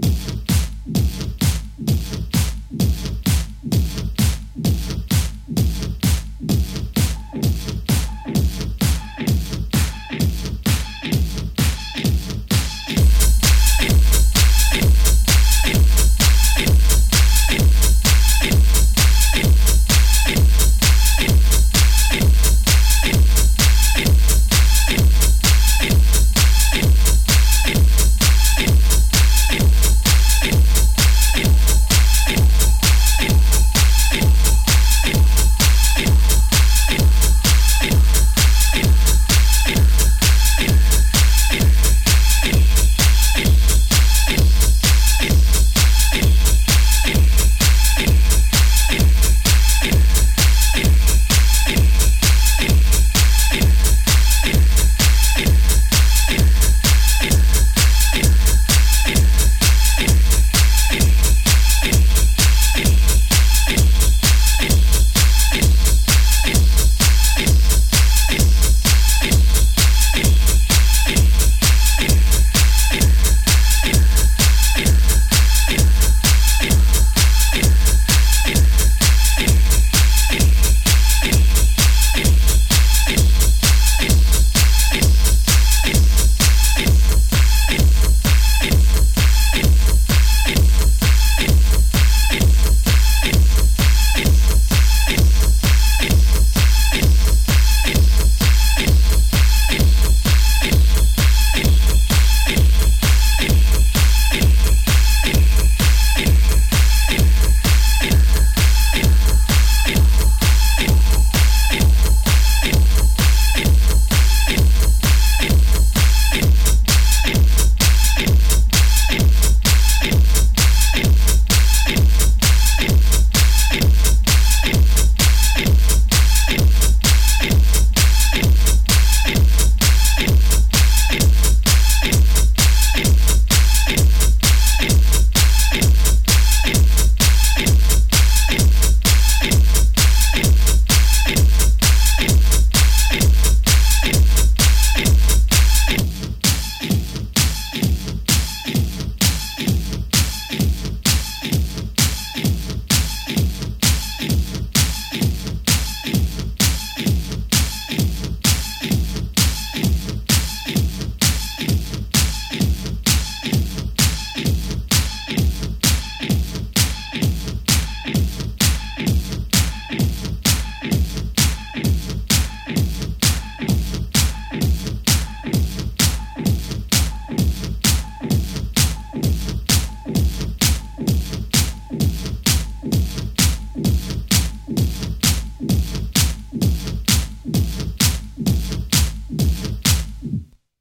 Bye.